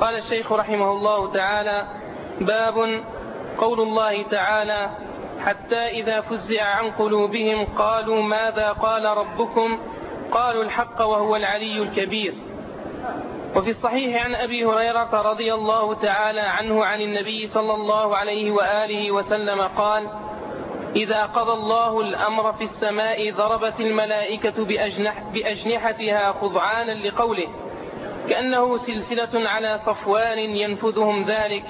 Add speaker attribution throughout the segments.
Speaker 1: قال الشيخ رحمه الله تعالى باب قول الله تعالى حتى إذا فزع عن قلوبهم قالوا ماذا قال ربكم؟ قالوا الحق وهو العلي الكبير. وفي الصحيح عن أبي هريرة رضي الله تعالى عنه عن النبي صلى الله عليه وآله وسلم قال إذا قضى الله الأمر في السماء ضربت الملائكة بأجنح بأجنحتها خضعانا لقوله. كأنه سلسلة على صفوان ينفذهم ذلك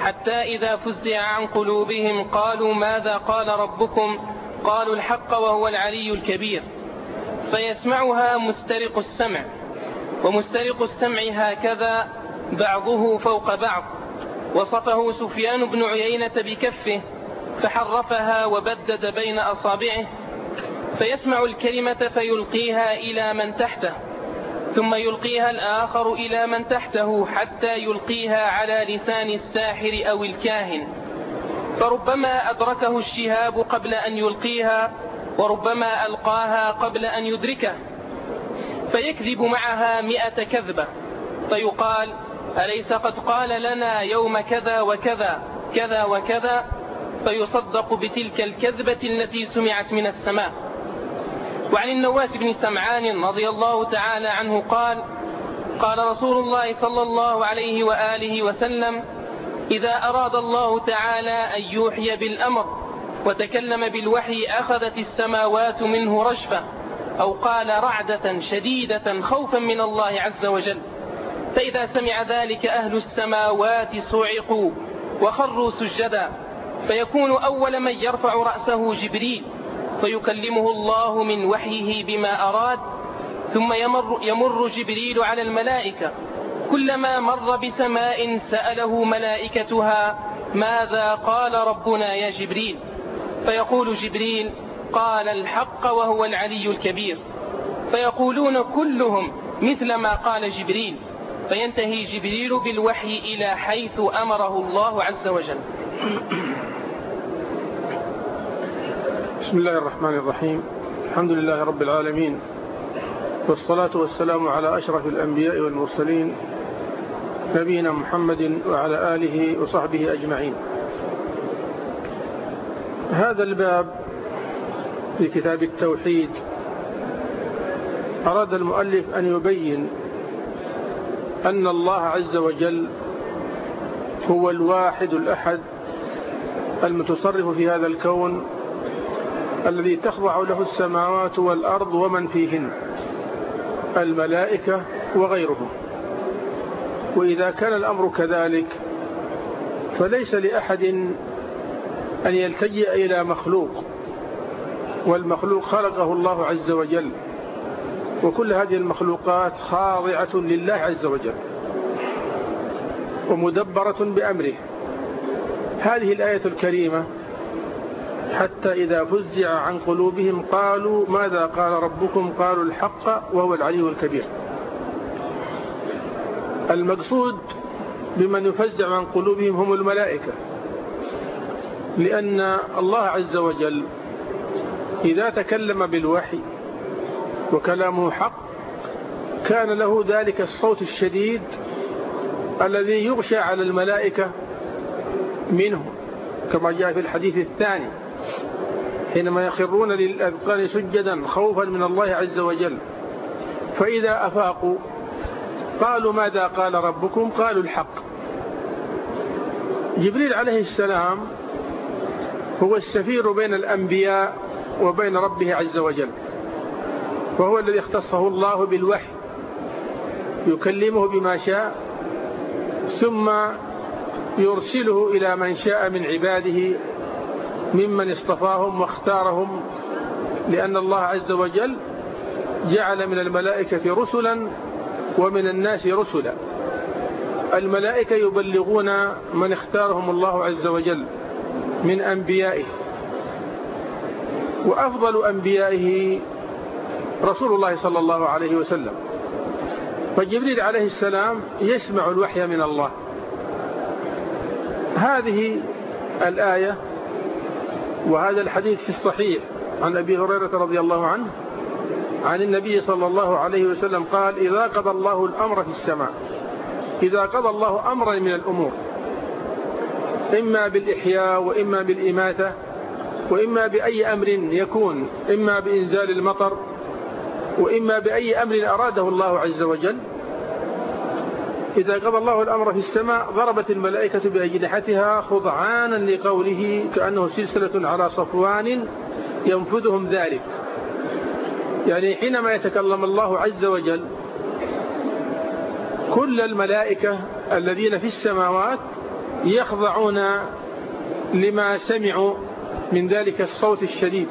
Speaker 1: حتى إذا فزع عن قلوبهم قالوا ماذا قال ربكم؟ قالوا الحق وهو العلي الكبير. فيسمعها مسترق السمع ومسترق السمع هكذا بعضه فوق بعض. وصفه سفيان بن عيينة بكفه فحرفها وبدد بين أصابعه فيسمع الكلمة فيلقيها إلى من تحته. ثم يلقيها الآخر إلى من تحته حتى يلقيها على لسان الساحر أو الكاهن. فربما أدركه الشهاب قبل أن يلقيها وربما ألقاها قبل أن يدركه. فيكذب معها مئة كذبة. فيقال أليس قد قال لنا يوم كذا وكذا كذا وكذا؟ فيصدق بتلك الكذبة التي سمعت من السماء. وعن النواس بن سمعان رضي الله تعالى عنه قال قال رسول الله صلى الله عليه وآله وسلم إذا أراد الله تعالى أن يوحي بالأمر وتكلم بالوحي أخذت السماوات منه رجفة أو قال رعدة شديدة خوفا من الله عز وجل فإذا سمع ذلك أهل السماوات صعقوا وخروا سجدا فيكون أول من يرفع رأسه جبريل فيكلمه الله من وحيه بما أراد ثم يمر, يمر جبريل على الملائكة. كلما مر بسماء سأله ملائكتها ماذا قال ربنا يا جبريل؟ فيقول جبريل قال الحق وهو العلي الكبير. فيقولون كلهم مثل ما قال جبريل. فينتهي جبريل بالوحي إلى حيث أمره الله عز وجل.
Speaker 2: بسم الله الرحمن الرحيم. الحمد لله رب العالمين. والصلاة والسلام على أشرف الأنبياء والمرسلين نبينا محمد وعلى آله وصحبه أجمعين. هذا الباب في كتاب التوحيد. أراد المؤلف أن يبين أن الله عز وجل هو الواحد الأحد المتصرف في هذا الكون الذي تخضع له السماوات والأرض ومن فيهن الملائكة وغيرهم. وإذا كان الأمر كذلك فليس لأحد أن يلتجئ إلى مخلوق والمخلوق خلقه الله عز وجل. وكل هذه المخلوقات خاضعة لله عز وجل ومدبرة بأمره. هذه الآية الكريمة حتى إذا فزع عن قلوبهم قالوا ماذا قال ربكم؟ قالوا الحق وهو العلي الكبير. المقصود بمن يفزع عن قلوبهم هم الملائكة لأن الله عز وجل إذا تكلم بالوحي وكلامه حق كان له ذلك الصوت الشديد الذي يغشى على الملائكة منه كما جاء في الحديث الثاني. حينما يخرون للأذقان سجدا خوفا من الله عز وجل فإذا أفاقوا قالوا ماذا قال ربكم؟ قالوا الحق. جبريل عليه السلام هو السفير بين الأنبياء وبين ربه عز وجل وهو الذي اختصه الله بالوحي يكلمه بما شاء ثم يرسله إلى من شاء من عباده ممن اصطفاهم واختارهم لأن الله عز وجل جعل من الملائكة رسلا ومن الناس رسلا. الملائكة يبلغون من اختارهم الله عز وجل من أنبيائه. وأفضل أنبيائه رسول الله صلى الله عليه وسلم. فجبريل عليه السلام يسمع الوحي من الله. هذه الآية وهذا الحديث في الصحيح. عن أبي هريرة رضي الله عنه عن النبي صلى الله عليه وسلم قال إذا قضى الله الأمر في السماء إذا قضى الله أمرا من الأمور إما بالإحياء وإما بالإماتة وإما بأي أمر يكون إما بإنزال المطر وإما بأي أمر أراده الله عز وجل إذا قضى الله الأمر في السماء ضربت الملائكة بأجنحتها خضعانا لقوله كأنه سلسلة على صفوان ينفذهم ذلك. يعني حينما يتكلم الله عز وجل كل الملائكة الذين في السماوات يخضعون لما سمعوا من ذلك الصوت الشديد.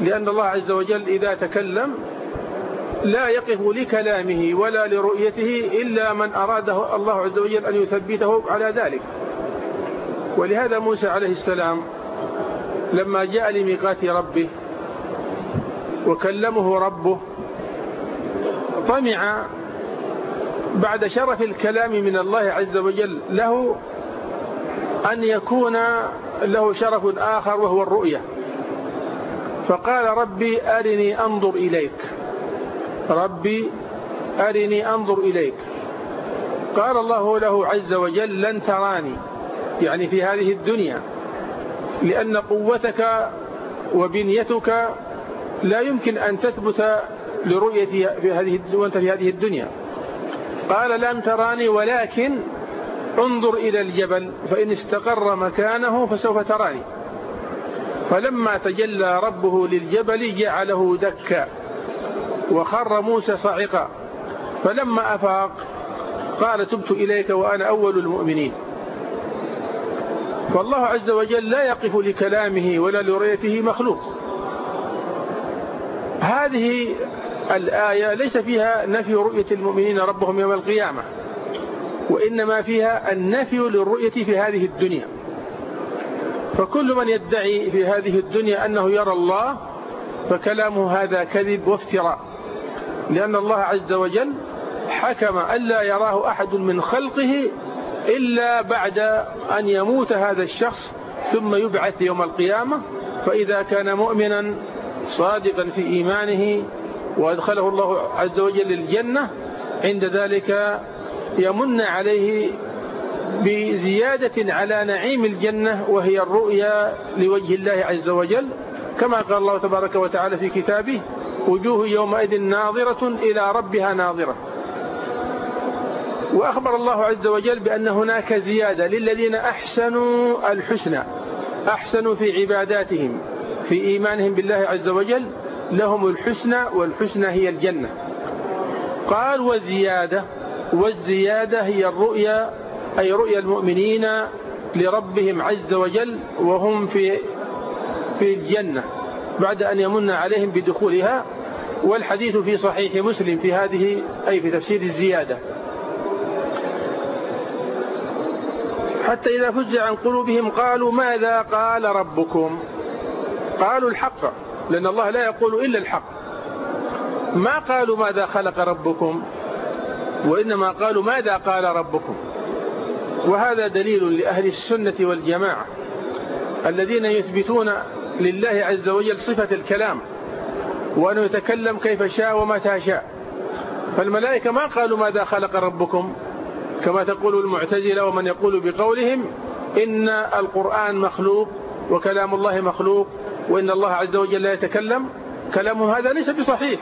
Speaker 2: لأن الله عز وجل إذا تكلم لا يقف لكلامه ولا لرؤيته إلا من أراده الله عز وجل أن يثبته على ذلك. ولهذا موسى عليه السلام لما جاء لميقات ربه وكلمه ربه طمع بعد شرف الكلام من الله عز وجل له أن يكون له شرف آخر وهو الرؤية. فقال ربي أرني أنظر إليك. ربي أرني أنظر إليك. قال الله له عز وجل لن تراني. يعني في هذه الدنيا. لأن قوتك وبنيتك لا يمكن أن تثبت لرؤية في هذه وأنت في هذه الدنيا. قال لن تراني ولكن انظر إلى الجبل فإن استقر مكانه فسوف تراني. فلما تجلى ربه للجبل جعله دكا. وخر موسى صاعقا. فلما أفاق قال تبت إليك وأنا أول المؤمنين. فالله عز وجل لا يقف لكلامه ولا لرؤيته مخلوق. هذه الآية ليس فيها نفي رؤية المؤمنين ربهم يوم القيامة وإنما فيها النفي للرؤية في هذه الدنيا. فكل من يدعي في هذه الدنيا أنه يرى الله فكلامه هذا كذب وافتراء. لأن الله عز وجل حكم ألا يراه أحد من خلقه إلا بعد أن يموت هذا الشخص ثم يبعث يوم القيامة. فإذا كان مؤمنا صادقا في إيمانه وأدخله الله عز وجل الجنة عند ذلك يمن عليه بزيادة على نعيم الجنة وهي الرؤيا لوجه الله عز وجل. كما قال الله تبارك وتعالى في كتابه وجوه يومئذ ناظرة إلى ربها ناظرة. وأخبر الله عز وجل بأن هناك زيادة للذين أحسنوا الحسنى أحسنوا في عباداتهم في إيمانهم بالله عز وجل لهم الحسنى والحسنى هي الجنة. قال وزيادة والزيادة هي الرؤيا أي رؤيا المؤمنين لربهم عز وجل وهم في في الجنة بعد أن يمن عليهم بدخولها والحديث في صحيح مسلم في هذه أي في تفسير الزيادة. حتى إذا فزع عن قلوبهم قالوا ماذا قال ربكم؟ قالوا الحق لأن الله لا يقول إلا الحق. ما قالوا ماذا خلق ربكم؟ وإنما قالوا ماذا قال ربكم؟ وهذا دليل لأهل السنة والجماعة الذين يثبتون لله عز وجل صفة الكلام. وأنه يتكلم كيف شاء ومتى شاء. فالملائكة ما قالوا ماذا خلق ربكم كما تقول المعتزلة ومن يقول بقولهم إن القرآن مخلوق وكلام الله مخلوق وإن الله عز وجل لا يتكلم. كلامه هذا ليس بصحيح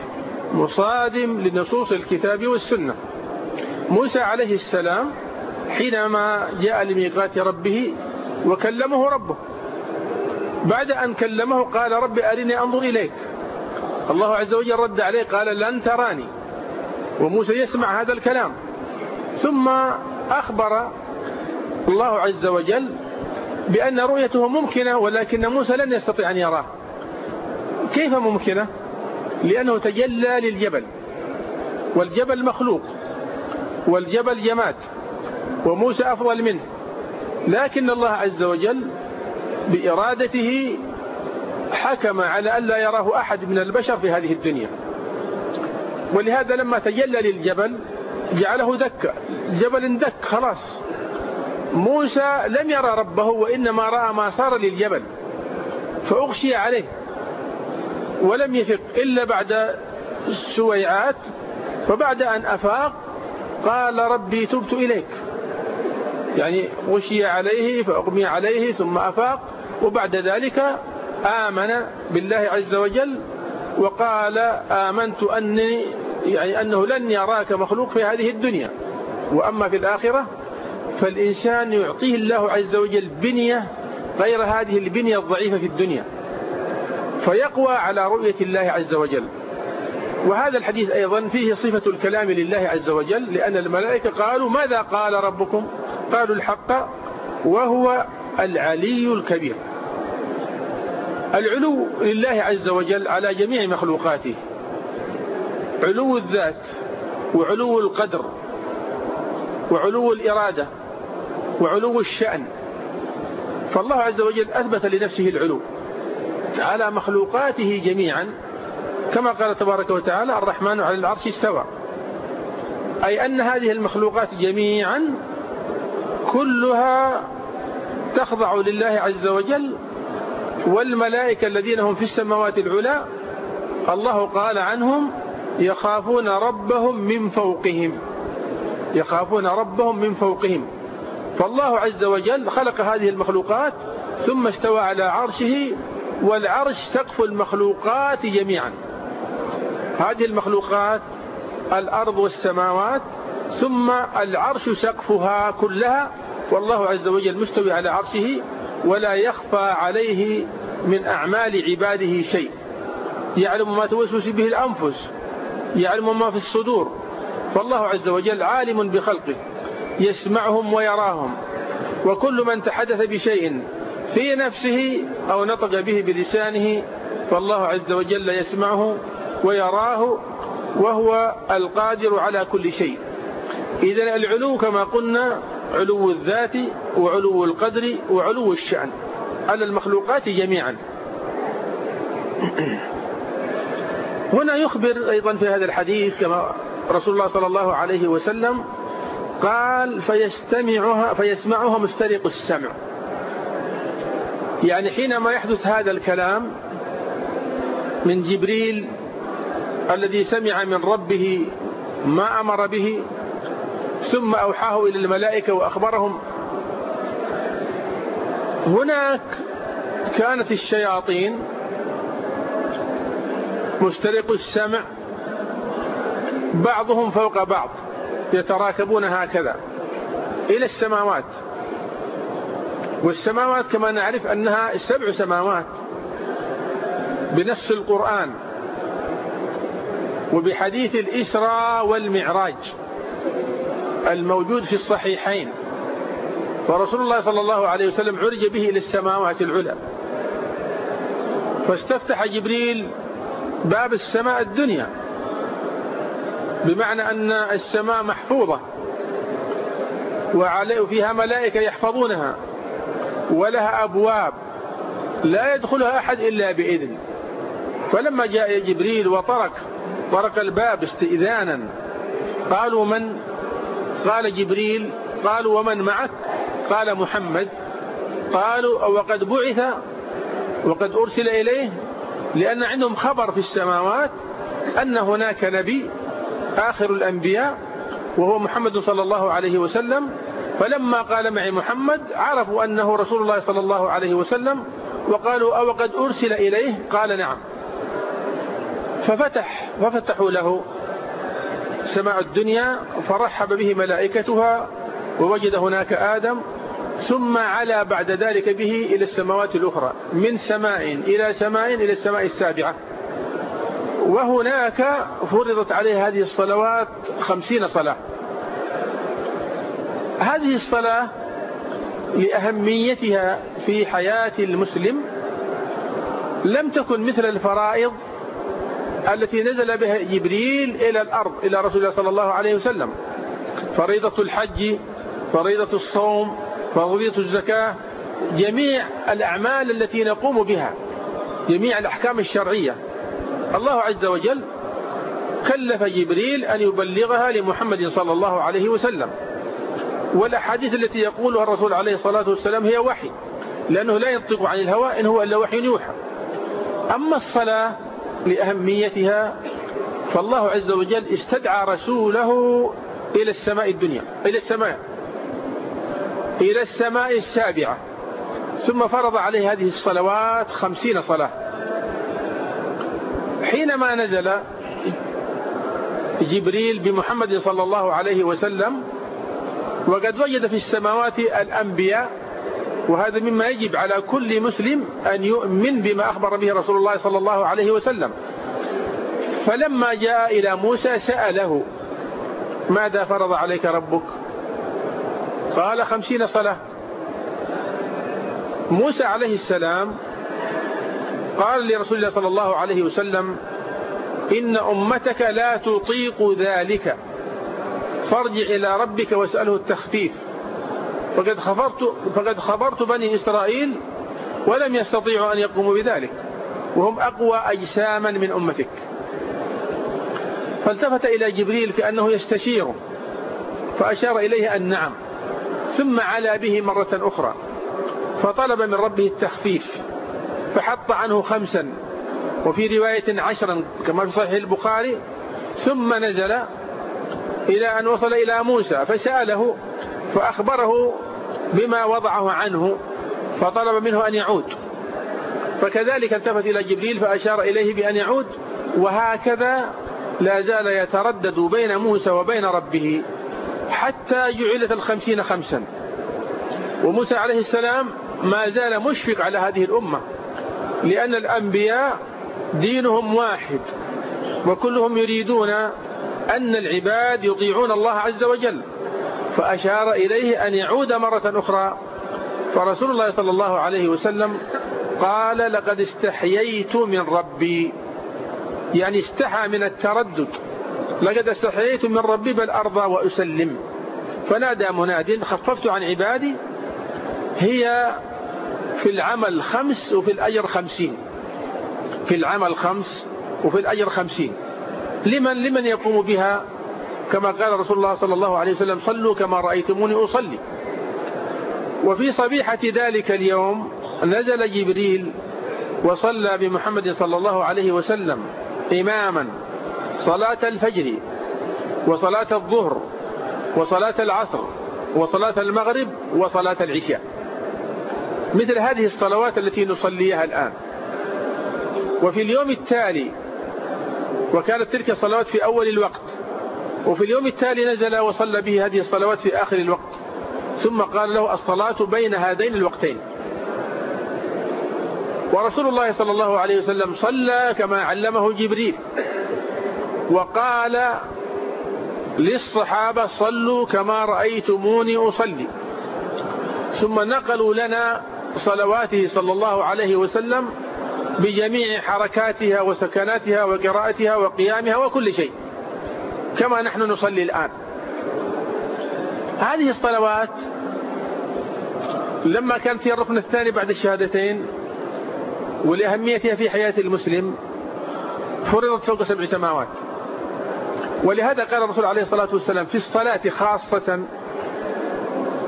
Speaker 2: مصادم لنصوص الكتاب والسنة. موسى عليه السلام حينما جاء لميقات ربه وكلمه ربه بعد أن كلمه قال رب أرني أنظر إليك. الله عز وجل رد عليه قال لن تراني. وموسى يسمع هذا الكلام. ثم أخبر الله عز وجل بأن رؤيته ممكنة ولكن موسى لن يستطيع أن يراه. كيف ممكنة؟ لأنه تجلى للجبل. والجبل مخلوق والجبل جماد وموسى أفضل منه. لكن الله عز وجل بإرادته حكم على أن لا يراه أحد من البشر في هذه الدنيا. ولهذا لما تجلى للجبل جعله دك. جبل دك خلاص. موسى لم يرى ربه وإنما رأى ما صار للجبل فأغشي عليه. ولم يفق إلا بعد سويعات فبعد أن أفاق قال ربي تبت إليك. يعني غشي عليه فأغمي عليه ثم أفاق وبعد ذلك آمن بالله عز وجل وقال آمنت أني يعني أنه لن يراك مخلوق في هذه الدنيا. وأما في الآخرة فالإنسان يعطيه الله عز وجل بنية غير هذه البنية الضعيفة في الدنيا. فيقوى على رؤية الله عز وجل. وهذا الحديث أيضا فيه صفة الكلام لله عز وجل لأن الملائكة قالوا ماذا قال ربكم؟ قالوا الحق وهو العلي الكبير. العلو لله عز وجل على جميع مخلوقاته. علو الذات وعلو القدر وعلو الإرادة وعلو الشأن. فالله عز وجل أثبت لنفسه العلو على مخلوقاته جميعا. كما قال تبارك وتعالى الرحمن على العرش استوى. أي أن هذه المخلوقات جميعا كلها تخضع لله عز وجل والملائكة الذين هم في السماوات العلى الله قال عنهم يخافون ربهم من فوقهم. يخافون ربهم من فوقهم. فالله عز وجل خلق هذه المخلوقات ثم استوى على عرشه والعرش سقف المخلوقات جميعا. هذه المخلوقات الأرض والسماوات ثم العرش سقفها كلها والله عز وجل مستوي على عرشه ولا يخفى عليه من أعمال عباده شيء. يعلم ما توسوس به الأنفس يعلم ما في الصدور. فالله عز وجل عالم بخلقه يسمعهم ويراهم. وكل من تحدث بشيء في نفسه أو نطق به بلسانه فالله عز وجل يسمعه ويراه وهو القادر على كل شيء. إذا العلو كما قلنا علو الذات وعلو القدر وعلو الشأن. على المخلوقات جميعا. هنا يخبر أيضا في هذا الحديث كما رسول الله صلى الله عليه وسلم قال فيستمعها فيسمعها مسترق السمع. يعني حينما يحدث هذا الكلام من جبريل الذي سمع من ربه ما أمر به ثم أوحاه إلى الملائكة وأخبرهم. هناك كانت الشياطين مسترق السمع بعضهم فوق بعض يتراكبون هكذا إلى السماوات. والسماوات كما نعرف أنها سبع سماوات بنفس القرآن وبحديث الإسراء والمعراج. الموجود في الصحيحين. فرسول الله صلى الله عليه وسلم عرج به إلى السماوات العلى. فاستفتح جبريل باب السماء الدنيا بمعنى أن السماء محفوظة وفيها ملائكة يحفظونها ولها أبواب لا يدخلها أحد إلا بإذن. فلما جاء جبريل وطرق طرق الباب استئذانا قالوا من قال جبريل قالوا ومن معك؟ قال محمد. قالوا وقد بعث وقد أرسل إليه لأن عندهم خبر في السماوات أن هناك نبي آخر الأنبياء وهو محمد صلى الله عليه وسلم. فلما قال معي محمد عرفوا أنه رسول الله صلى الله عليه وسلم وقالوا أو قد أرسل إليه؟ قال نعم. ففتح ففتحوا له. سماء الدنيا فرحب به ملائكتها ووجد هناك آدم ثم علا بعد ذلك به إلى السماوات الأخرى من سماء إلى سماء إلى السماء السابعة. وهناك فرضت عليه هذه الصلوات خمسين صلاة. هذه الصلاة لأهميتها في حياة المسلم لم تكن مثل الفرائض التي نزل بها جبريل إلى الأرض إلى رسول الله صلى الله عليه وسلم. فريضة الحج فريضة الصوم فريضة الزكاة جميع الأعمال التي نقوم بها جميع الأحكام الشرعية. الله عز وجل كلف جبريل أن يبلغها لمحمد صلى الله عليه وسلم. والأحاديث التي يقولها الرسول عليه الصلاة والسلام هي وحي لأنه لا ينطق عن الهوى إن هو إلا وحي يوحى. أما الصلاة لأهميتها فالله عز وجل استدعى رسوله إلى السماء الدنيا إلى السماء إلى السماء السابعة. ثم فرض عليه هذه الصلوات خمسين صلاة. حينما نزل جبريل بمحمد صلى الله عليه وسلم وقد وجد في السماوات الأنبياء وهذا مما يجب على كل مسلم أن يؤمن بما أخبر به رسول الله صلى الله عليه وسلم. فلما جاء إلى موسى سأله ماذا فرض عليك ربك؟ قال خمسين صلاة. موسى عليه السلام قال لرسول الله صلى الله عليه وسلم إن أمتك لا تطيق ذلك فارجع إلى ربك واسأله التخفيف. فقد خبرت, فقد خبرت بني إسرائيل ولم يستطيعوا أن يقوموا بذلك وهم أقوى أجساما من أمتك. فالتفت إلى جبريل كأنه يستشيره فأشار إليه أن نعم ثم علا به مرة أخرى فطلب من ربه التخفيف فحط عنه خمسا وفي رواية عشرا كما في صحيح البخاري ثم نزل إلى أن وصل إلى موسى فسأله فأخبره بما وضعه عنه فطلب منه أن يعود. فكذلك التفت إلى جبريل فأشار إليه بأن يعود وهكذا لا زال يتردد بين موسى وبين ربه حتى جعلت الخمسين خمسا. وموسى عليه السلام ما زال مشفق على هذه الأمة لأن الأنبياء دينهم واحد وكلهم يريدون أن العباد يطيعون الله عز وجل. فأشار إليه أن يعود مرة أخرى. فرسول الله صلى الله عليه وسلم قال لقد استحييت من ربي. يعني استحى من التردد. لقد استحييت من ربي بل أرضى وأسلم. فنادى مناد خففت عن عبادي. هي في العمل خمس وفي الأجر خمسين. في العمل خمس وفي الأجر خمسين. لمن لمن يقوم بها؟ كما قال رسول الله صلى الله عليه وسلم صلوا كما رأيتموني أصلي. وفي صبيحة ذلك اليوم نزل جبريل وصلى بمحمد صلى الله عليه وسلم إماما صلاة الفجر وصلاة الظهر وصلاة العصر وصلاة المغرب وصلاة العشاء. مثل هذه الصلوات التي نصليها الآن. وفي اليوم التالي وكانت تلك الصلوات في أول الوقت وفي اليوم التالي نزل وصلى به هذه الصلوات في آخر الوقت. ثم قال له الصلاة بين هذين الوقتين. ورسول الله صلى الله عليه وسلم صلى كما علمه جبريل. وقال للصحابة صلوا كما رأيتموني أصلي. ثم نقلوا لنا صلواته صلى الله عليه وسلم بجميع حركاتها وسكناتها وقراءتها وقيامها وكل شيء. كما نحن نصلي الآن. هذه الصلوات لما كانت هي الركن الثاني بعد الشهادتين ولأهميتها في حياة المسلم فرضت فوق سبع سماوات. ولهذا قال الرسول عليه الصلاة والسلام في الصلاة خاصة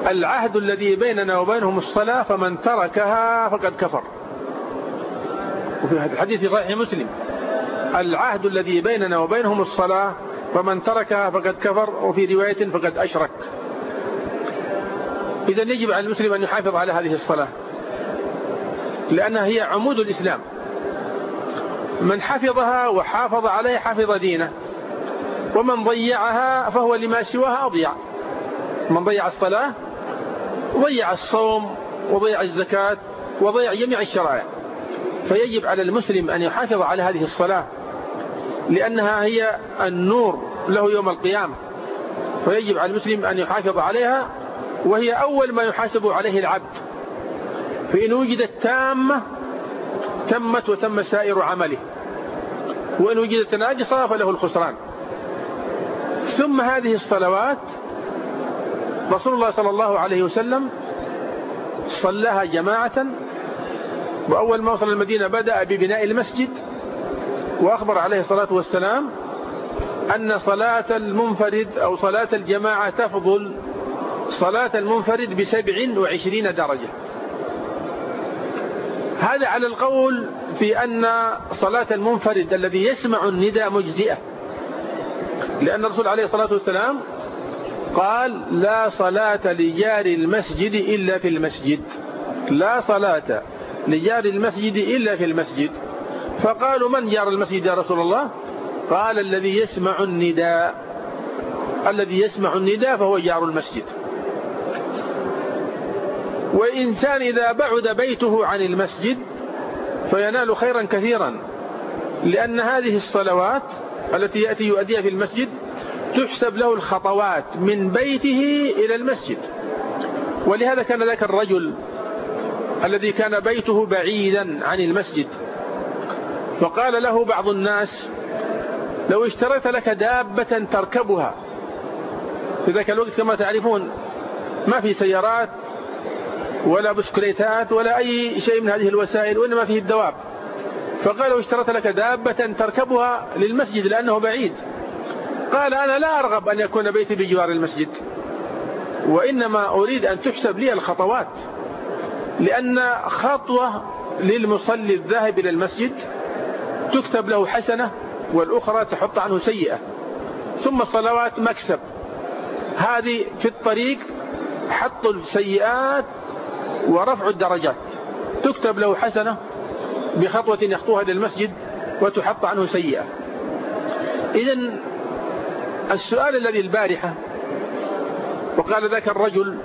Speaker 2: العهد الذي بيننا وبينهم الصلاة فمن تركها فقد كفر. وفي الحديث صحيح مسلم العهد الذي بيننا وبينهم الصلاة فمن تركها فقد كفر وفي رواية فقد أشرك. إذا يجب على المسلم أن يحافظ على هذه الصلاة لأنها هي عمود الإسلام. من حفظها وحافظ عليها حفظ دينه ومن ضيعها فهو لما سواها أضيع. من ضيع الصلاة ضيع الصوم وضيع الزكاة وضيع جميع الشرائع. فيجب على المسلم أن يحافظ على هذه الصلاة. لأنها هي النور له يوم القيامة. فيجب على المسلم أن يحافظ عليها وهي أول ما يحاسب عليه العبد. فإن وجدت تامة تمت وتم سائر عمله. وإن وجدت ناقصة فله الخسران. ثم هذه الصلوات رسول الله صلى الله عليه وسلم صلاها جماعة. وأول ما وصل المدينة بدأ ببناء المسجد. وأخبر عليه الصلاة والسلام أن صلاة المنفرد أو صلاة الجماعة تفضل صلاة المنفرد بسبع وعشرين درجة. هذا على القول في أن صلاة المنفرد الذي يسمع النداء مجزئة. لأن الرسول عليه الصلاة والسلام قال لا صلاة لجار المسجد إلا في المسجد. لا صلاة لجار المسجد إلا في المسجد. فقالوا من جار المسجد يا رسول الله؟ قال الذي يسمع النداء. الذي يسمع النداء فهو جار المسجد. وإنسان إذا بعد بيته عن المسجد فينال خيرا كثيرا لأن هذه الصلوات التي يأتي يؤديها في المسجد تحسب له الخطوات من بيته إلى المسجد. ولهذا كان ذاك الرجل الذي كان بيته بعيدا عن المسجد فقال له بعض الناس لو اشتريت لك دابة تركبها في ذاك الوقت كما تعرفون ما في سيارات ولا بسكليتات ولا أي شيء من هذه الوسائل وإنما فيه الدواب. فقال لو اشتريت لك دابة تركبها للمسجد لأنه بعيد. قال أنا لا أرغب أن يكون بيتي بجوار المسجد. وإنما أريد أن تحسب لي الخطوات. لأن خطوة للمصلي الذاهب إلى المسجد تكتب له حسنة والأخرى تحط عنه سيئة. ثم الصلوات مكسب. هذه في الطريق حط السيئات ورفع الدرجات. تكتب له حسنة بخطوة يخطوها للمسجد وتحط عنه سيئة. إذا السؤال الذي البارحة وقال ذاك الرجل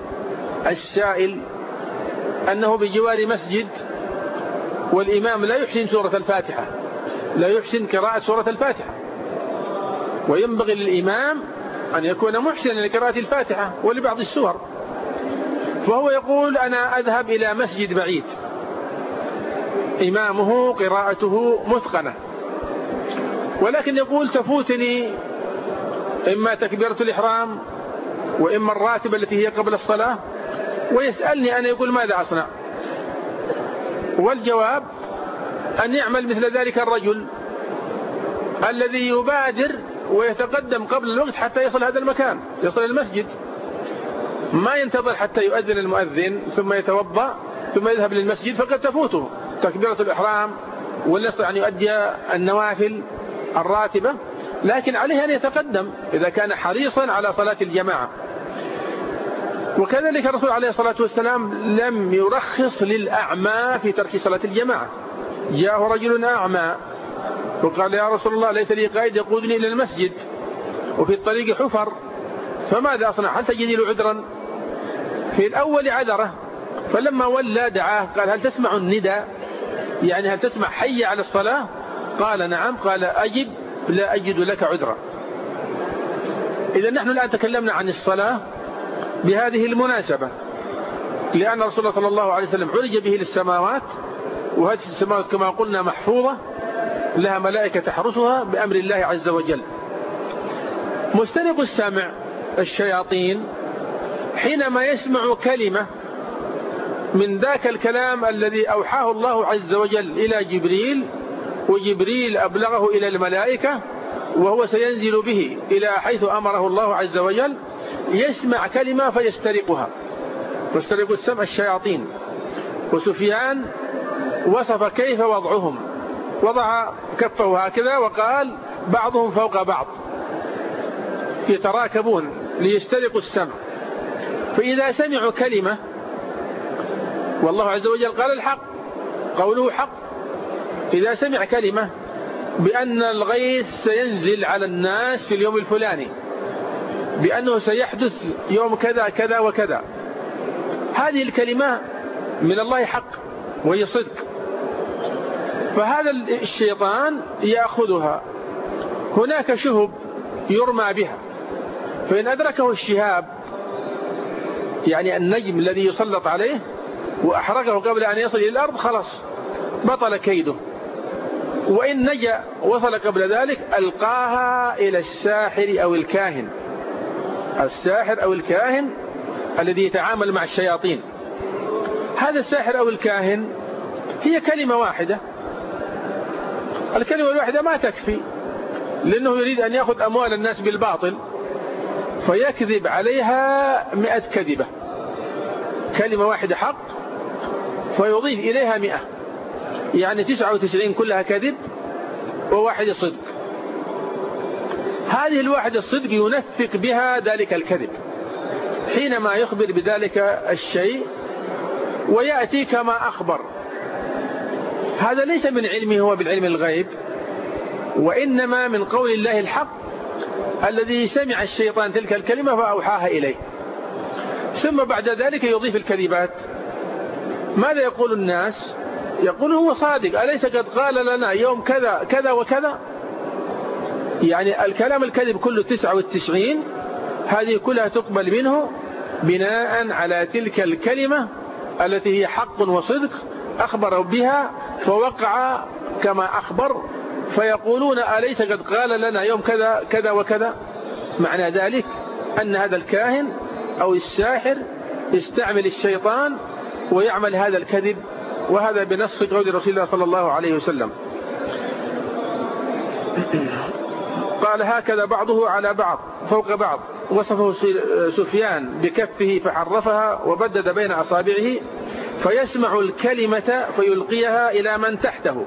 Speaker 2: السائل أنه بجوار مسجد والإمام لا يحسن سورة الفاتحة. لا يحسن قراءة سورة الفاتحة. وينبغي للإمام أن يكون محسنا لقراءة الفاتحة ولبعض السور. فهو يقول أنا أذهب إلى مسجد بعيد. إمامه قراءته متقنة. ولكن يقول تفوتني إما تكبيرة الإحرام وإما الراتبة التي هي قبل الصلاة. ويسألني أنا يقول ماذا أصنع؟ والجواب أن يعمل مثل ذلك الرجل الذي يبادر ويتقدم قبل الوقت حتى يصل هذا المكان يصل المسجد. ما ينتظر حتى يؤذن المؤذن ثم يتوضأ ثم يذهب للمسجد فقد تفوته. تكبيرة الإحرام ولا يستطيع أن يؤدي النوافل الراتبة لكن عليه أن يتقدم إذا كان حريصا على صلاة الجماعة. وكذلك الرسول عليه الصلاة والسلام لم يرخص للأعمى في ترك صلاة الجماعة. جاءه رجل أعمى وقال يا رسول الله ليس لي قائد يقودني إلى المسجد وفي الطريق حفر فماذا أصنع؟ هل تجد عذرا؟ في الأول عذره فلما ولى دعاه قال هل تسمع الندى يعني هل تسمع حي على الصلاة؟ قال نعم قال أجب لا أجد لك عذرا. إذا نحن الآن تكلمنا عن الصلاة بهذه المناسبة لأن رسول الله صلى الله عليه وسلم عرج به للسماوات وهذه السماوات كما قلنا محفوظة لها ملائكة تحرسها بأمر الله عز وجل. مسترق السمع الشياطين حينما يسمع كلمة من ذاك الكلام الذي أوحاه الله عز وجل إلى جبريل وجبريل أبلغه إلى الملائكة وهو سينزل به إلى حيث أمره الله عز وجل يسمع كلمة فيسترقها. واسترق السمع الشياطين. وسفيان وصف كيف وضعهم. وضع كفه هكذا وقال بعضهم فوق بعض. يتراكبون ليسترقوا السمع. فإذا سمعوا كلمة والله عز وجل قال الحق. قوله حق. إذا سمع كلمة بأن الغيث سينزل على الناس في اليوم الفلاني. بأنه سيحدث يوم كذا كذا وكذا. هذه الكلمة من الله حق وهي صدق. فهذا الشيطان يأخذها. هناك شهب يرمى بها. فإن أدركه الشهاب يعني النجم الذي يسلط عليه وأحرقه قبل أن يصل إلى الأرض خلاص بطل كيده. وإن نجا وصل قبل ذلك ألقاها إلى الساحر أو الكاهن. الساحر أو الكاهن الذي يتعامل مع الشياطين. هذا الساحر أو الكاهن هي كلمة واحدة. الكلمة الواحدة ما تكفي لأنه يريد أن يأخذ أموال الناس بالباطل فيكذب عليها مئة كذبة. كلمة واحدة حق فيضيف إليها مئة. يعني تسعة وتسعين كلها كذب وواحدة صدق. هذه الواحدة الصدق ينفق بها ذلك الكذب. حينما يخبر بذلك الشيء ويأتي كما أخبر. هذا ليس من علمه هو بالعلم الغيب. وإنما من قول الله الحق الذي سمع الشيطان تلك الكلمة فأوحاها إليه. ثم بعد ذلك يضيف الكذبات. ماذا يقول الناس؟ يقول هو صادق. أليس قد قال لنا يوم كذا كذا وكذا؟ يعني الكلام الكذب كله تسعة والتسعين هذه كلها تقبل منه بناء على تلك الكلمة التي هي حق وصدق أخبر بها فوقع كما أخبر فيقولون أليس قد قال لنا يوم كذا كذا وكذا؟ معنى ذلك أن هذا الكاهن أو الساحر يستعمل الشيطان ويعمل هذا الكذب وهذا بنص قول رسول الله صلى الله عليه وسلم. قال هكذا بعضه على بعض فوق بعض. وصفه سفيان بكفه فحرفها وبدد بين أصابعه. فيسمع الكلمة فيلقيها إلى من تحته.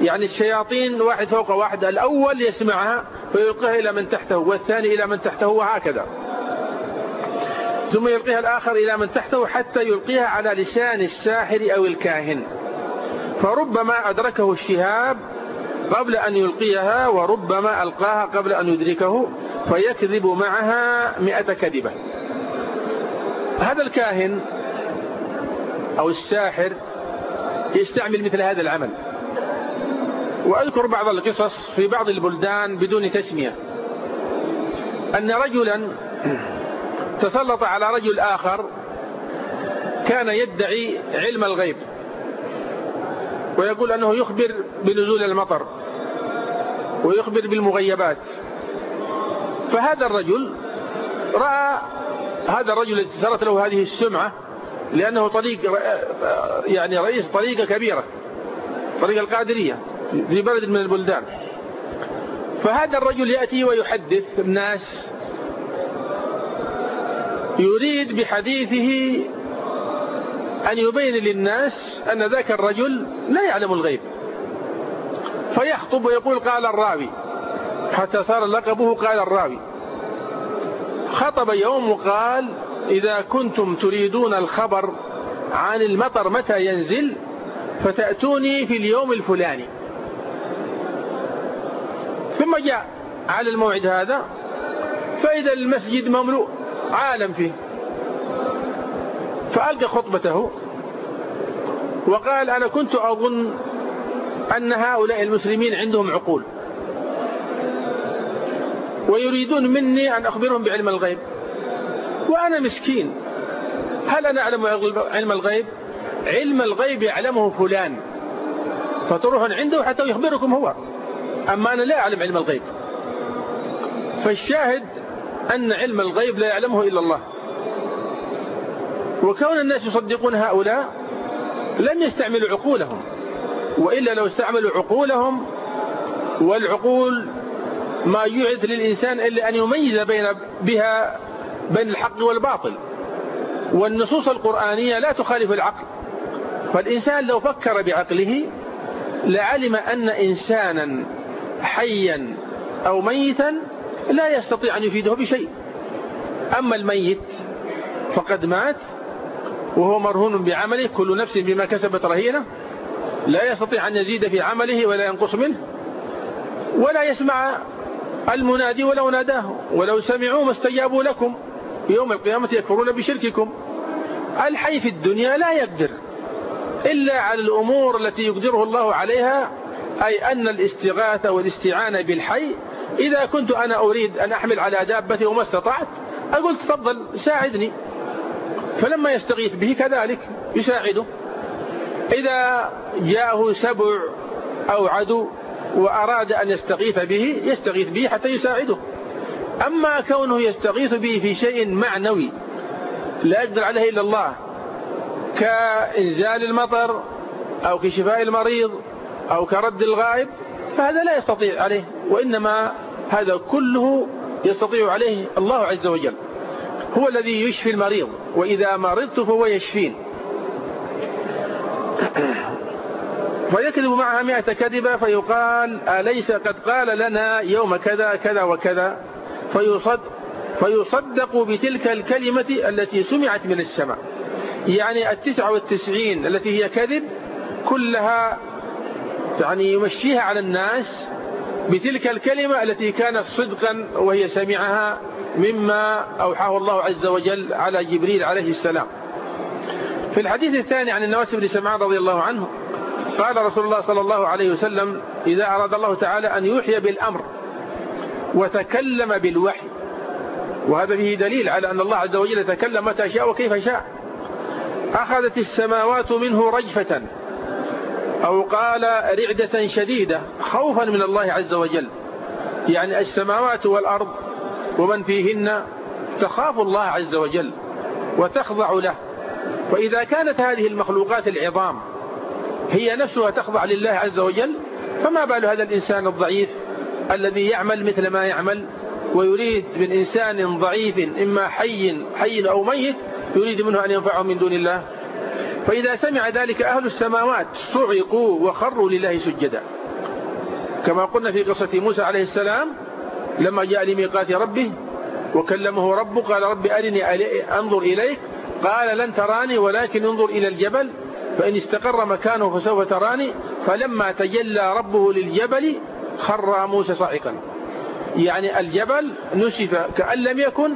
Speaker 2: يعني الشياطين واحد فوق واحد الأول يسمعها فيلقيها إلى من تحته والثاني إلى من تحته وهكذا. ثم يلقيها الآخر إلى من تحته حتى يلقيها على لسان الساحر أو الكاهن. فربما أدركه الشهاب قبل أن يلقيها وربما ألقاها قبل أن يدركه فيكذب معها مئة كذبة. هذا الكاهن أو الساحر يستعمل مثل هذا العمل. وأذكر بعض القصص في بعض البلدان بدون تسمية. أن رجلا تسلط على رجل آخر كان يدعي علم الغيب. ويقول أنه يخبر بنزول المطر ويخبر بالمغيبات. فهذا الرجل رأى هذا الرجل الذي صارت له هذه السمعة لأنه طريق يعني رئيس طريقة كبيرة طريقة القادرية في بلد من البلدان. فهذا الرجل يأتي ويحدث الناس يريد بحديثه أن يبين للناس أن ذاك الرجل لا يعلم الغيب. فيخطب ويقول قال الراوي حتى صار لقبه قال الراوي. خطب يوم وقال إذا كنتم تريدون الخبر عن المطر متى ينزل فتأتوني في اليوم الفلاني. ثم جاء على الموعد هذا فإذا المسجد مملوء عالم فيه. فألقى خطبته وقال أنا كنت أظن أن هؤلاء المسلمين عندهم عقول ويريدون مني أن أخبرهم بعلم الغيب. وأنا مسكين. هل أنا أعلم علم الغيب؟ علم الغيب يعلمه فلان. فتروحون عنده حتى يخبركم هو. أما أنا لا أعلم علم الغيب. فالشاهد أن علم الغيب لا يعلمه إلا الله. وكون الناس يصدقون هؤلاء لم يستعملوا عقولهم. وإلا لو استعملوا عقولهم والعقول ما يعد للإنسان إلا أن يميز بين بها بين الحق والباطل. والنصوص القرآنية لا تخالف العقل. فالإنسان لو فكر بعقله لعلم أن إنسانا حيا أو ميتا لا يستطيع أن يفيده بشيء. أما الميت فقد مات وهو مرهون بعمله كل نفس بما كسبت رهينة لا يستطيع أن يزيد في عمله ولا ينقص منه ولا يسمع المنادي ولو ناداه ولو سمعوا ما استجابوا لكم. يوم القيامة يكفرون بشرككم. الحي في الدنيا لا يقدر إلا على الأمور التي يقدره الله عليها أي أن الاستغاثة والاستعانة بالحي. إذا كنت أنا أريد أن أحمل على دابتي وما استطعت أقول تفضل ساعدني. فلما يستغيث به كذلك يساعده. إذا جاءه سبع أو عدو وأراد أن يستغيث به يستغيث به حتى يساعده. أما كونه يستغيث به في شيء معنوي لا يقدر عليه إلا الله كإنزال المطر أو كشفاء المريض أو كرد الغائب فهذا لا يستطيع عليه وإنما هذا كله يستطيع عليه الله عز وجل. هو الذي يشفي المريض وإذا مرضت فهو يشفين. فيكذب معها مئة كذبة فيقال أليس قد قال لنا يوم كذا كذا وكذا؟ فيصد فيصدق بتلك الكلمة التي سمعت من السماء. يعني التسعة والتسعين التي هي كذب كلها يعني يمشيها على الناس بتلك الكلمة التي كانت صدقا وهي سمعها مما أوحاه الله عز وجل على جبريل عليه السلام. في الحديث الثاني عن النواس بن سمعان رضي الله عنه قال رسول الله صلى الله عليه وسلم إذا أراد الله تعالى أن يوحي بالأمر وتكلم بالوحي. وهذا فيه دليل على أن الله عز وجل تكلم متى شاء وكيف شاء. أخذت السماوات منه رجفة أو قال رعدة شديدة خوفا من الله عز وجل. يعني السماوات والأرض ومن فيهن تخاف الله عز وجل وتخضع له. فإذا كانت هذه المخلوقات العظام هي نفسها تخضع لله عز وجل فما بال هذا الإنسان الضعيف؟ الذي يعمل مثل ما يعمل ويريد من إنسان ضعيف إما حي حي أو ميت يريد منه أن ينفعه من دون الله. فإذا سمع ذلك أهل السماوات صعقوا وخروا لله سجدا. كما قلنا في قصة موسى عليه السلام لما جاء لميقات ربه وكلمه ربه قال رب أرني أنظر إليك. قال لن تراني ولكن انظر إلى الجبل فإن استقر مكانه فسوف تراني. فلما تجلى ربه للجبل خر موسى صعقا يعني الجبل نسف كأن لم يكن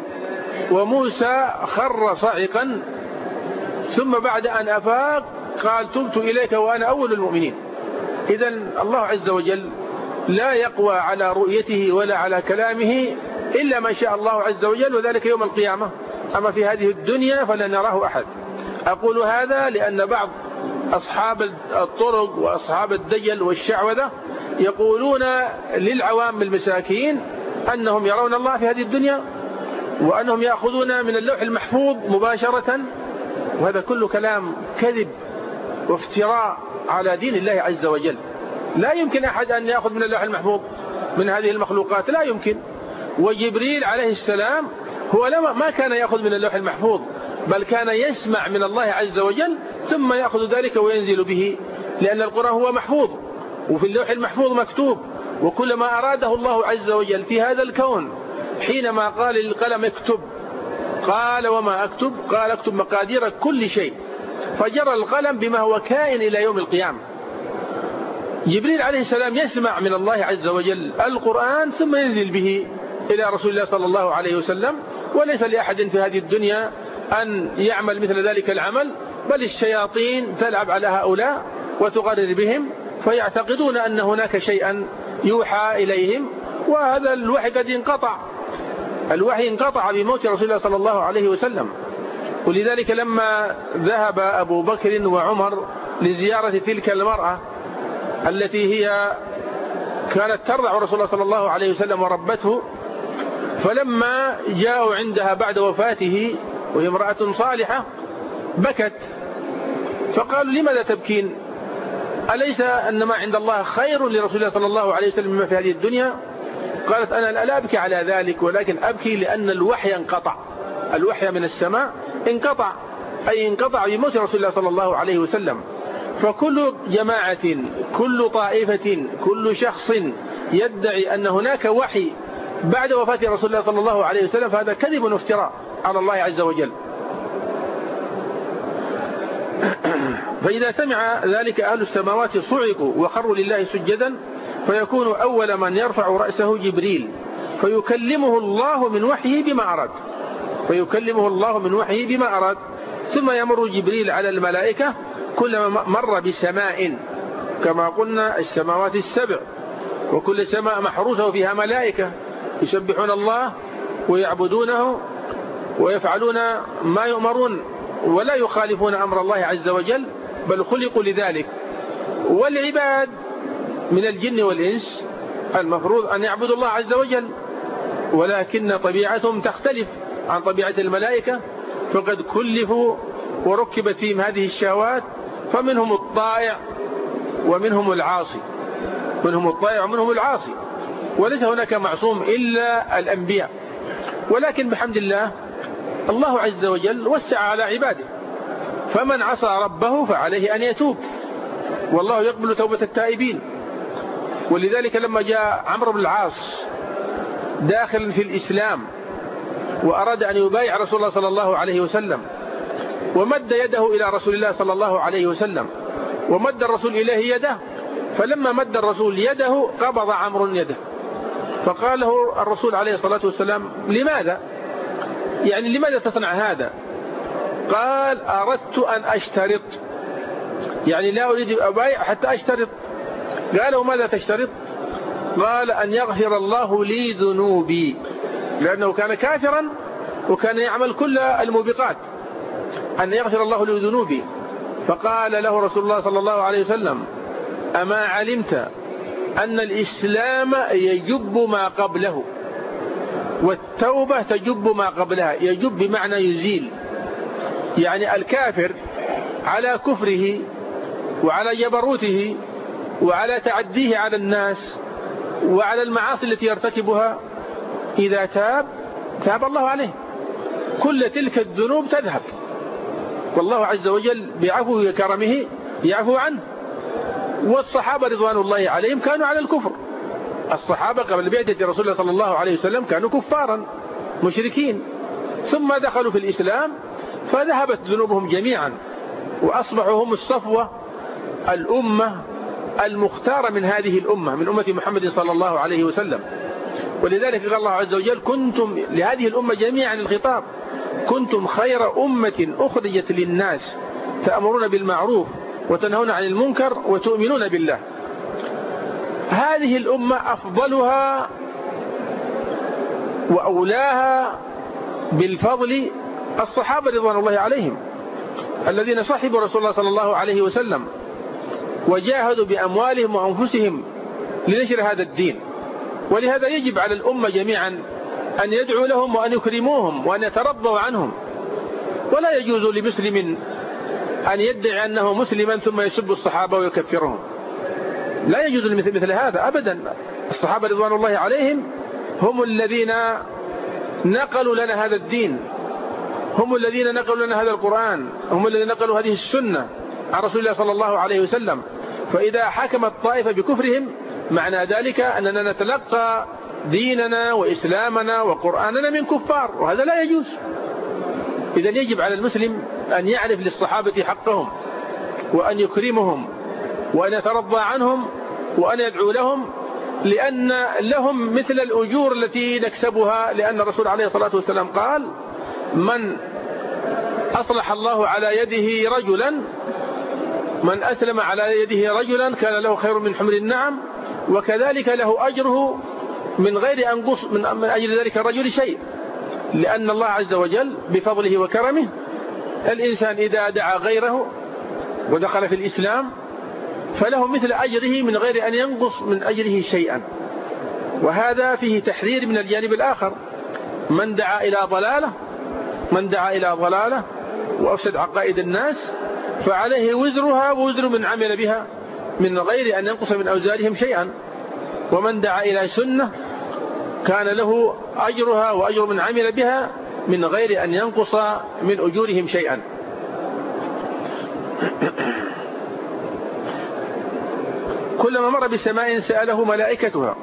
Speaker 2: وموسى خر صعقا ثم بعد أن أفاق قال تبت إليك وأنا أول المؤمنين. إذا الله عز وجل لا يقوى على رؤيته ولا على كلامه إلا ما شاء الله عز وجل وذلك يوم القيامة. أما في هذه الدنيا فلن نراه أحد. أقول هذا لأن بعض أصحاب الطرق وأصحاب الدجل والشعوذة يقولون للعوام المساكين أنهم يرون الله في هذه الدنيا وأنهم يأخذون من اللوح المحفوظ مباشرة وهذا كله كلام كذب وافتراء على دين الله عز وجل. لا يمكن أحد أن يأخذ من اللوح المحفوظ من هذه المخلوقات لا يمكن. وجبريل عليه السلام هو لما ما كان يأخذ من اللوح المحفوظ بل كان يسمع من الله عز وجل ثم يأخذ ذلك وينزل به لأن القرآن هو محفوظ. وفي اللوح المحفوظ مكتوب وكل ما أراده الله عز وجل في هذا الكون حينما قال للقلم اكتب. قال وما أكتب؟ قال اكتب مقادير كل شيء. فجرى القلم بما هو كائن إلى يوم القيامة. جبريل عليه السلام يسمع من الله عز وجل القرآن ثم ينزل به إلى رسول الله صلى الله عليه وسلم. وليس لأحد في هذه الدنيا أن يعمل مثل ذلك العمل بل الشياطين تلعب على هؤلاء وتغرر بهم. فيعتقدون أن هناك شيئا يوحى إليهم وهذا الوحي قد انقطع. الوحي انقطع بموت رسول الله صلى الله عليه وسلم. ولذلك لما ذهب أبو بكر وعمر لزيارة تلك المرأة التي هي كانت ترضع رسول الله صلى الله عليه وسلم وربته فلما جاءوا عندها بعد وفاته وهي امرأة صالحة بكت. فقالوا لماذا تبكين؟ أليس أن ما عند الله خير لرسول الله صلى الله عليه وسلم مما في هذه الدنيا؟ قالت أنا لا أبكي على ذلك ولكن أبكي لأن الوحي انقطع. الوحي من السماء انقطع أي انقطع بموت رسول الله صلى الله عليه وسلم. فكل جماعة كل طائفة كل شخص يدعي أن هناك وحي بعد وفاة رسول الله صلى الله عليه وسلم فهذا كذب وافتراء على الله عز وجل. فإذا سمع ذلك أهل السماوات صعقوا وخروا لله سجدا فيكون أول من يرفع رأسه جبريل. فيكلمه الله من وحيه بما أراد. فيكلمه الله من وحيه بما أراد. ثم يمر جبريل على الملائكة كلما مر بسماء. كما قلنا السماوات السبع. وكل سماء محروسة فيها ملائكة. يسبحون الله ويعبدونه ويفعلون ما يؤمرون. ولا يخالفون أمر الله عز وجل بل خلقوا لذلك. والعباد من الجن والإنس المفروض أن يعبدوا الله عز وجل ولكن طبيعتهم تختلف عن طبيعة الملائكة. فقد كلفوا وركبت فيهم هذه الشهوات فمنهم الطائع ومنهم العاصي. منهم الطائع ومنهم العاصي. وليس هناك معصوم إلا الأنبياء. ولكن بحمد الله الله عز وجل وسع على عباده. فمن عصى ربه فعليه أن يتوب. والله يقبل توبة التائبين. ولذلك لما جاء عمرو بن العاص داخل في الإسلام وأراد أن يبايع رسول الله صلى الله عليه وسلم ومد يده إلى رسول الله صلى الله عليه وسلم ومد الرسول إليه يده فلما مد الرسول يده قبض عمرو يده. فقال له الرسول عليه الصلاة والسلام لماذا؟ يعني لماذا تصنع هذا؟ قال أردت أن أشترط. يعني لا أريد أبايع حتى أشترط. قالوا ماذا تشترط؟ قال أن يغفر الله لي ذنوبي. لأنه كان كافرا وكان يعمل كل الموبقات. أن يغفر الله لي ذنوبي. فقال له رسول الله صلى الله عليه وسلم أما علمت أن الإسلام يجب ما قبله؟ والتوبة تجب ما قبلها يجب بمعنى يزيل. يعني الكافر على كفره وعلى جبروته وعلى تعديه على الناس وعلى المعاصي التي يرتكبها إذا تاب تاب الله عليه. كل تلك الذنوب تذهب. والله عز وجل بعفوه وكرمه يعفو عنه. والصحابة رضوان الله عليهم كانوا على الكفر. الصحابة قبل بعثة رسول الله صلى الله عليه وسلم كانوا كفارا مشركين. ثم دخلوا في الإسلام فذهبت ذنوبهم جميعا وأصبحوا هم الصفوة الأمة المختارة من هذه الأمة من أمة محمد صلى الله عليه وسلم. ولذلك قال الله عز وجل كنتم لهذه الأمة جميعا الخطاب كنتم خير أمة أخرجت للناس تأمرون بالمعروف وتنهون عن المنكر وتؤمنون بالله. هذه الأمة أفضلها وأولاها بالفضل الصحابة رضوان الله عليهم الذين صحبوا رسول الله صلى الله عليه وسلم وجاهدوا بأموالهم وأنفسهم لنشر هذا الدين. ولهذا يجب على الأمة جميعا أن يدعوا لهم وأن يكرموهم وأن يترضوا عنهم. ولا يجوز لمسلم أن يدعي أنه مسلما ثم يسب الصحابة ويكفرهم. لا يجوز مثل هذا أبدا. الصحابة رضوان الله عليهم هم الذين نقلوا لنا هذا الدين. هم الذين نقلوا لنا هذا القرآن. هم الذين نقلوا هذه السنة عن رسول الله صلى الله عليه وسلم. فإذا حكم الطائفة بكفرهم معنى ذلك أننا نتلقى ديننا وإسلامنا وقرآننا من كفار وهذا لا يجوز. إذا يجب على المسلم أن يعرف للصحابة حقهم وأن يكرمهم وأن يترضى عنهم وأن يدعو لهم لأن لهم مثل الأجور التي نكسبها لأن الرسول عليه الصلاة والسلام قال من أصلح الله على يده رجلا من أسلم على يده رجلا كان له خير من حمر النعم وكذلك له أجره من غير أن من, من أجل ذلك الرجل شيء لأن الله عز وجل بفضله وكرمه الإنسان إذا دعا غيره ودخل في الإسلام فله مثل أجره من غير أن ينقص من أجره شيئا. وهذا فيه تحذير من الجانب الآخر. من دعا إلى ضلالة من دعا إلى ضلالة وأفسد عقائد الناس فعليه وزرها ووزر من عمل بها من غير أن ينقص من أوزارهم شيئا. ومن دعا إلى سنة كان له أجرها وأجر من عمل بها من غير أن ينقص من أجورهم شيئا. كلما مر بسماء سأله ملائكتها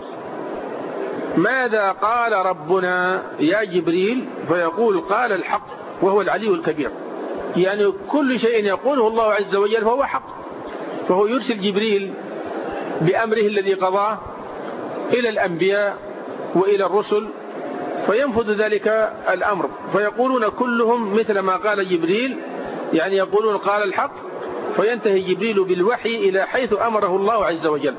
Speaker 2: ماذا قال ربنا يا جبريل؟ فيقول قال الحق وهو العلي الكبير. يعني كل شيء يقوله الله عز وجل فهو حق. فهو يرسل جبريل بأمره الذي قضاه إلى الأنبياء وإلى الرسل فينفذ ذلك الأمر. فيقولون كلهم مثل ما قال جبريل يعني يقولون قال الحق فينتهي جبريل بالوحي إلى حيث أمره الله عز وجل.